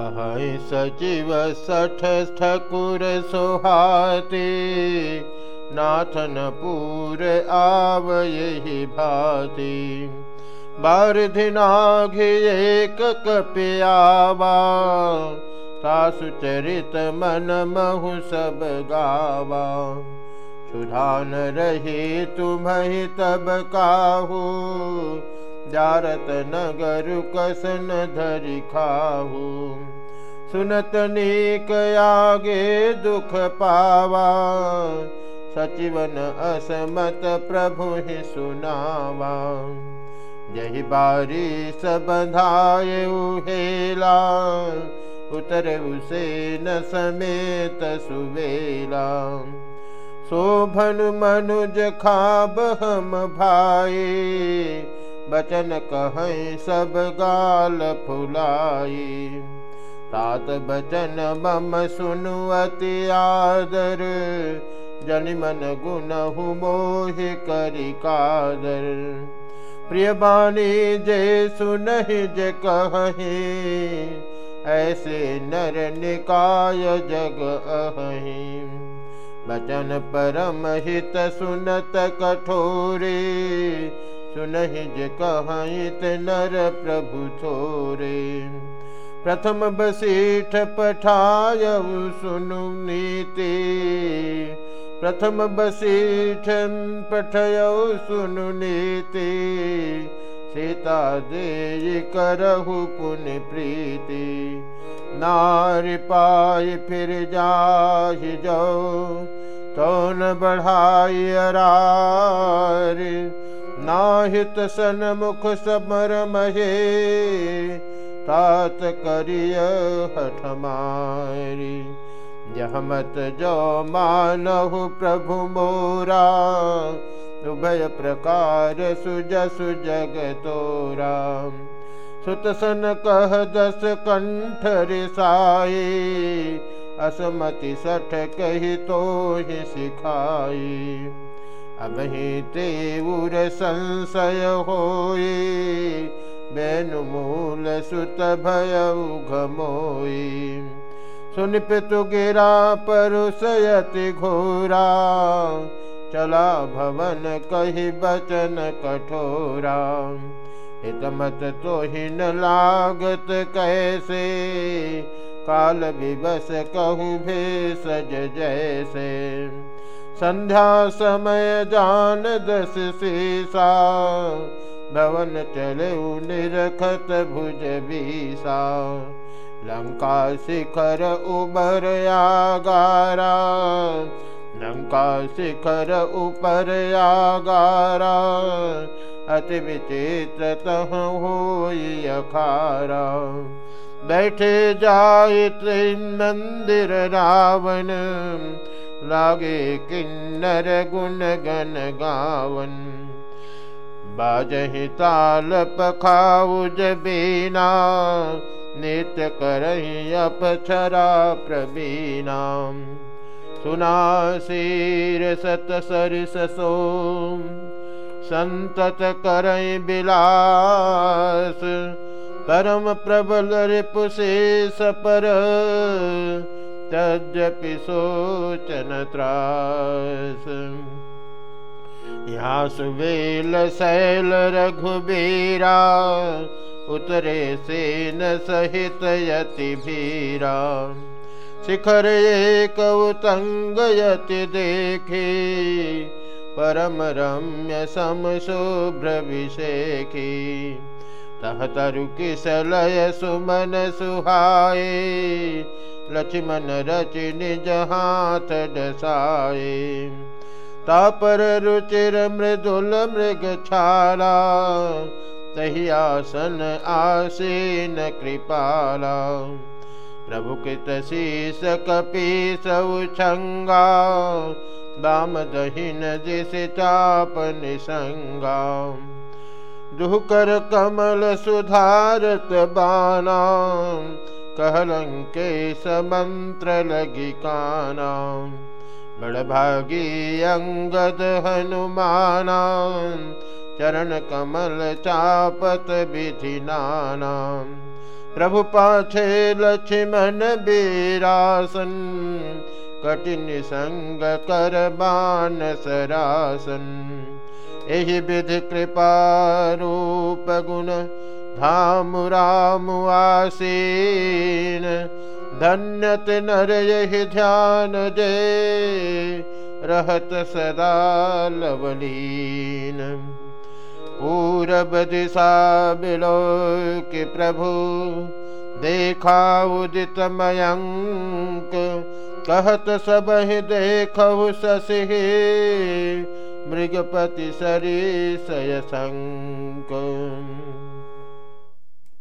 कह सचिव सठ ठकुर सोहाते। नाथन पूर आव यही भाती। बारधिनाघ एक कपियावा सासु चरित मन महु सब गावा। सुधान रहे तुम्हें तब काहू। जारत नगर कसन धरि खाहू सुनत नीक आगे दुख पावा। सचिवन असमत प्रभु ही सुनावा। यही बारी सबधाय हेला उतर उसे न समेत सुवेला। शोभन मनुज खाब हम भाई बचन कह सब गाल फुलाई। तात बचन मम सुनु अति आदर, जन मन गुण मोह करि कादर। प्रिय बानी जे सुनहि जे कहे, ऐसे नर निकाय जग अहि। बचन परम हित सुनत कठोरे सुनहि जे कहित नर प्रभु छोरे प्रथम बसीठ पठाय सुनु नीति। प्रथम बसीठ पठय सुनु नीति। सीता दे करहु पुण्य प्रीति। नारी पाई फिर जाहि जाओ तो न बढ़ाई अरार। नाहित सन मुख समर महे, तात करिय हठ मारी। जहमत जो मानहु प्रभु मोरा, उभय प्रकार सुजसु जग तोरा। सुतसन कह दस कंठ रिसाए, असमति सठ कही तो ही सिखाई अब ही तेउर संशय होए बेनु मूल सुत भय घमोई सुन पितु गिरा परुसयति घोरा चला भवन कही बचन कठोरा। हितमत तो ही न लागत कैसे काल विवश कहू भेषज जैसे संध्या समय जान दस सीसा, भवन चले निरखत भुज बीसा। लंका शिखर उबर आगारा, लंका शिखर ऊपर आगारा, अति विचित्र तह हो अखारा। बैठे जाए मंदिर रावण लागे किन्नर गुण गन गावन। बाजहि ताल पखाउज बीना नित्य करही अपछरा प्रवीणा। सुना शीर सत सरिस सोम संतत करई बिलास। परम प्रबल रिपुशेष पर सोचन त्रास सुवेल शैल रघुबीरा, उतरे सेन सहित यति भीरा शिखर एक उतंग यति देखे, परम रम्य सम शुभ्र विषेखी तह तरु किसलय सुमन सुहाए लक्ष्मण रच निज हाथ डसाए तापर रुचिर मृदुल मृग छाला तही आसन कृपाला प्रभु कृत शीस कपी छंगा दाम दहीन जिस चाप निसंगा दुहकर कमल सुधारत बाना कहलंके समंत्र लगी काना। बड़ भागी अंगद हनुमाना चरण कमल चापत विधि नाना। प्रभु पाछे लक्ष्मण बीरासन कठिन संग कर मान सरासन यही विधि कृपा रूप गुण धाम राम आसीन। धन्यत नर यही ध्यान दे रहत सदा लवलीन। पूरब दिशा बिलो के प्रभु देखा उदित मयंक कहत सब देख ससी मृगपति सरी